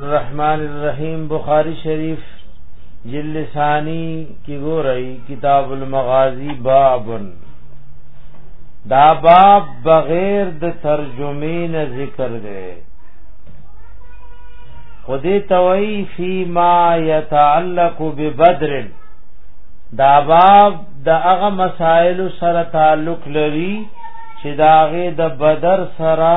الرحمن الرحیم بخاری شریف جلد ثانی کی گو رئی کتاب المغازی بابن دا باب بغیر د ترجمه نه ذکر دی خودی توئی فی ما یتعلق ببدر دا باب د هغه مسائل سره تعلق لري چې داغه د بدر سره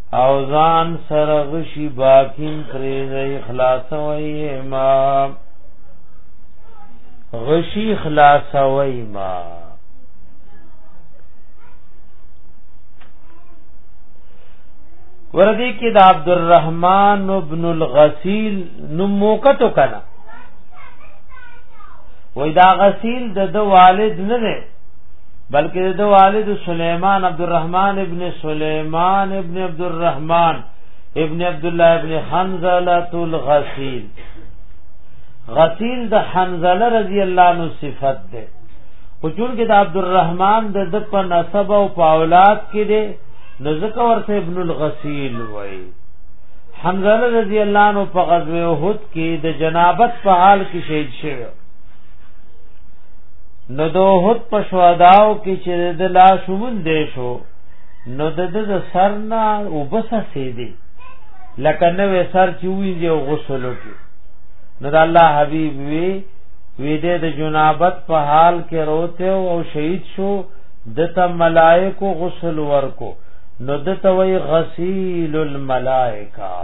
او ځان سره غشي باکین پرې نه خلاصوي ما غشي خلاصوي ما وردی کې د عبدالرحمن ابن الغسیل نو موقتو کنا وای دا غسیل د د والد نه نه بلکې د والد سليمان عبد الرحمن ابن سليمان ابن عبد الرحمن ابن عبد الله ابن حنزله الغسيل غسيل د حنزله رضی الله عنه صفت ده او چون کې د عبد الرحمن د د په نسب او په اولاد کې ده نو ځکه ورته ابن الغسيل وای حنزله رضی الله عنه په غزوه احد کې د جنابت په حال کې شهید شوی نو دوحد په شهداو کې چې د لا شومون دی شو نو د د سر نه وبسه سي دي لکه نو سر چې ویږي او غسل وکي نو د الله حبيب وی وی دې د جنابت په حال کې روته او شهید شو دته ملائکو غسل ورکو نو دته وی غسیل الملائکه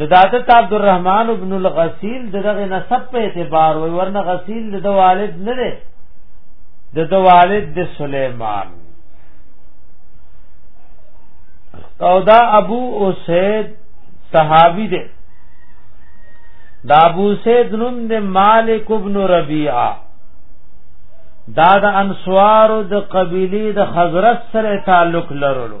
د دادت عبدالرحمن ابن الغسیل دغه نسب په اعتبار وي ورنه غسیل د والد نه دی د والد د سليمان او دا ابو اسید صحابی دی دا ابو اسید نوم د مالک ابن ربیعه دا د انصار د قبیله د حضرت سره تعلق لرلو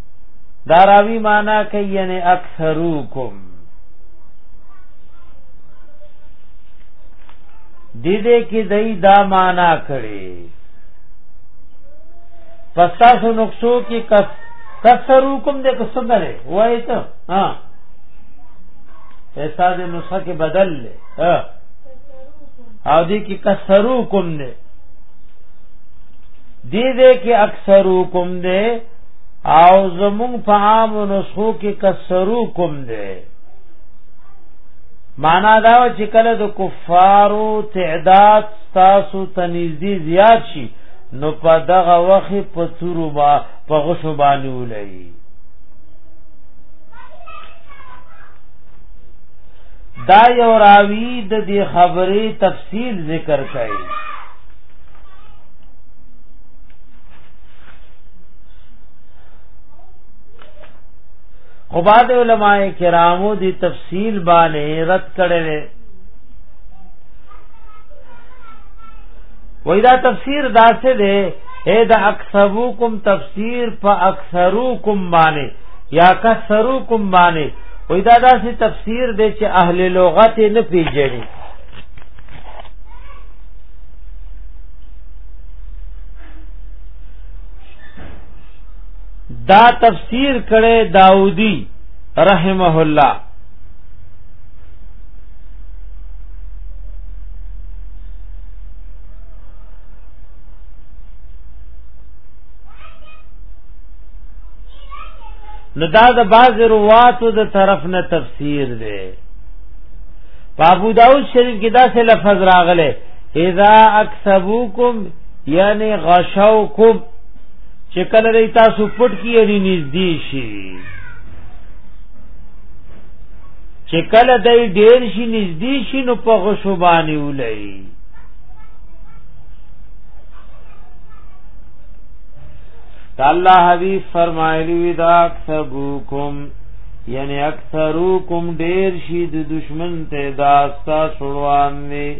دا راوی معنا کوي یعنی اکثروکم دې دې کې دای دا معنا کړي پستا سو نقصو کې کس کثروکم دې کو څنګه دی وای ته ها ایسا دې نسخه کې بدل لې ها او دې کې کثروکم دې دې دې کې اکثروکم دې او زمون په عام نسخو کې کسرو کوم دی معنا دا چې کله د کفارو تعداد تاسو تنزدي زیات شي نو په دغه وخت په تورو با په غشو باندې ولای دا یو راوی د دې خبرې تفصیل ذکر کړي خو بعد علماء کرامو دی تفصیل باندې رد کړي وي وای دا تفسیر داسې دی اے دا اکثروکم تفسیر په اکثروکم باندې یا کثروکم باندې وای دا داسې تفسیر دی چې اهل لغت نه پیژني دا تفسیر کړي داودی رحمه الله نو دا د باز رواتو د طرف نه تفسیر دی په ابو داود شریف کې دا څه لفظ راغله اذا اکسبوکم یعنی غشوکم چې کله دی تاسو پټ کی یعنی نږدې شي چې کله دی ډیر شي نږدې شي نو په غشو باندې ولای الله حبیب فرمایلی دا اکسبوکم یعنی اکثروکم ډیر شي د دشمن تعداد تاسو روان دي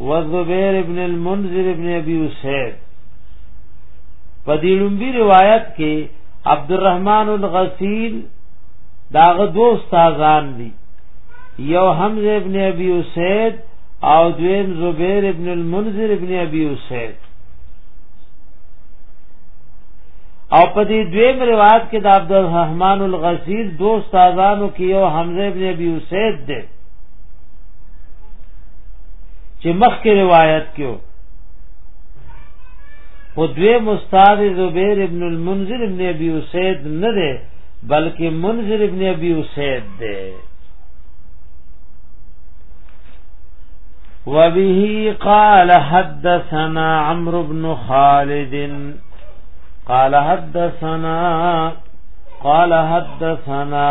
وزبیر ابن المنذر ابن ابي اسید په دې لومبي روایت کې عبد الرحمن الغسیل داغه دو استادان دي یو حمزه ابن ابي اسید او دویم زبیر ابن المنذر ابن ابي اسید او په دې دویم روایت کې د عبد الرحمن الغسیل دو استادانو کې یو حمزه ابن ابي اسید دی چې مخکې روایت کیو خو دوی مستاد زبیر ابن المنذر ابن ابي اسید نه دی بلکې منذر ابن ابي اسید دی وبه قال حدثنا عمرو بن خالد قال حدثنا قال حدثنا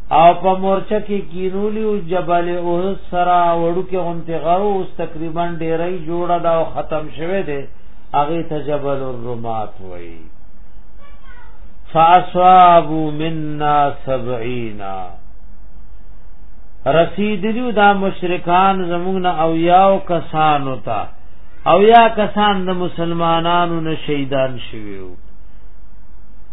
او په مورچه کې کینولی او جبل او سرا وړو کې انتغاو اوس تقریبا ډیرای جوړه دا او ختم شوه دی هغه ته جبل الرمات وای فاصابو منا 70 رسیدلیو دا مشرکان زمونږ نه او یاو کسان وتا او یا کسان د مسلمانانو نه شهیدان شویو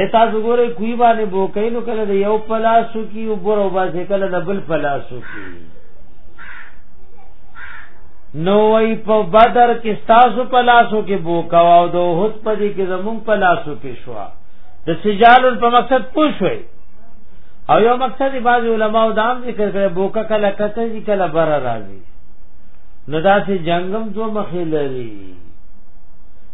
اتا زګوره کوی باندې بوکې نو کله د یو پلاسو کی او برو باسه کله د بل پلاسو کی نو وی په بدر کې تاسو پلاسو کې بوکا او د هوت په دې کې زمون پلاسو کې شو د سجال په مقصد پوښوي او یو مقصد بعض علما او دام ذکر کړي بوکا کله کته دي کله بر راځي نو دا سه جنگم دو مخې لري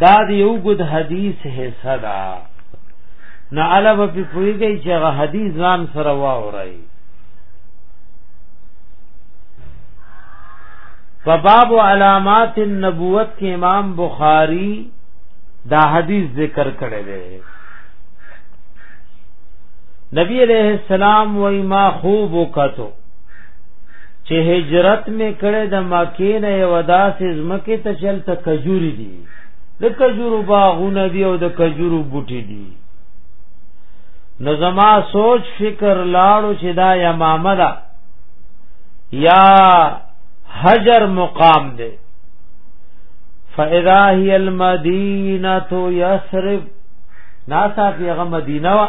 دا دی یو ګد حدیث حصہ دا نه علاوه په پویږي چې هغه حدیث ځان سره واورای په باب علامات النبوت کې امام بخاری دا حدیث ذکر کړی دی نبی علیہ السلام و ما خوب وکتو چې هجرت می کړه د مکې نه یو داسې زمکه ته چل ته کجوري دي د کجورو باغونه دي او د کجورو بوټي دي نو زما سوچ فکر لاړو چې دا یمامه ده یا حجر مقام دی فاذا هي المدینه یثرب ناسا پیغه مدینه وا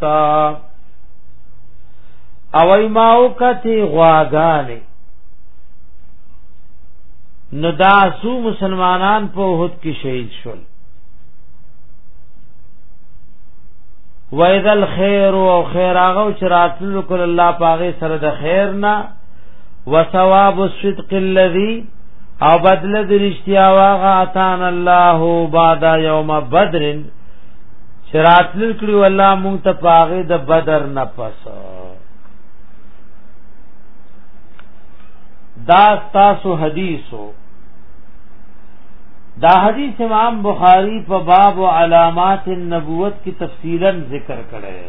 تا او ای ما او کتی غواګانې نو دا سو مسلمانان په هوت کې شهید شول وَإِذَا الْخَيْرُ او خیر هغه چې راتلو کول الله پاغه سره د خیر نه وثواب الصدق الذي او بدل د رښتیا واغه اتان الله بعد یوم بدرن شراتل کړو الله مونږ ته پاغه د بدر نه پس دا تاسو حدیثو دا حدیث امام بخاری په باب علامات النبوت کی تفصیلا ذکر کړي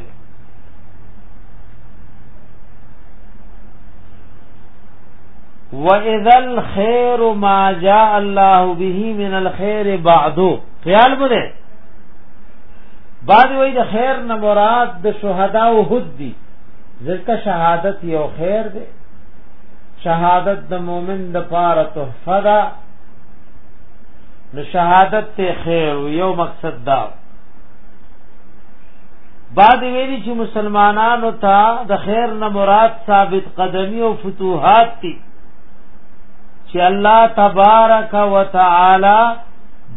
وَإِذَا الْخَيْرُ مَا جَاءَ اللَّهُ بِهِ مِنَ الْخَيْرِ بَعْدُ خیال بده بعد وی د خیر نه مراد د شهدا او حد دي ځکه شهادت یو خیر دی شهادت د مؤمن د پاره تحفه ده نو شهادت ته خیر یو مقصد دا بعد ویلی چې مسلمانانو ته د خیر نه مراد ثابت قدمی او فتوحات دي چې الله تبارک وتعالى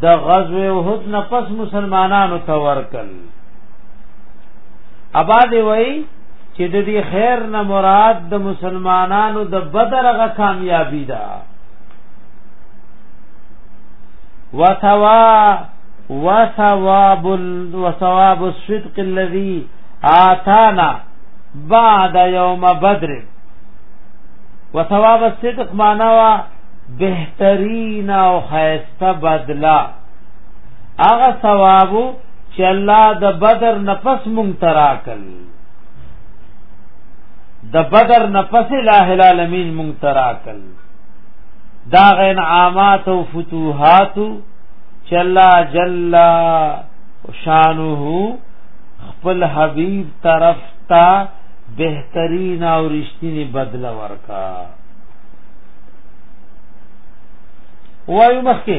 د غزوه احد نه پس مسلمانانو ته ورکل اباد وای چې د دې خیر نه مراد د مسلمانانو د بدر غ کامیابی ده وثوا وثواب وثواب الصدق الذي آتانا بعد يوم بدر وثواب الصدق معنی وا بهترین او خیس تبدلا هغه ثواب چې الله د بدر نفس مونږ تراکل د بدر نفس الہ العالمین مونږ تراکل دا غین عامات او فتوحات چې الله جل شانه خپل حبیب طرف ته بهترین او رښتینی بدله ورکا وایو مخکې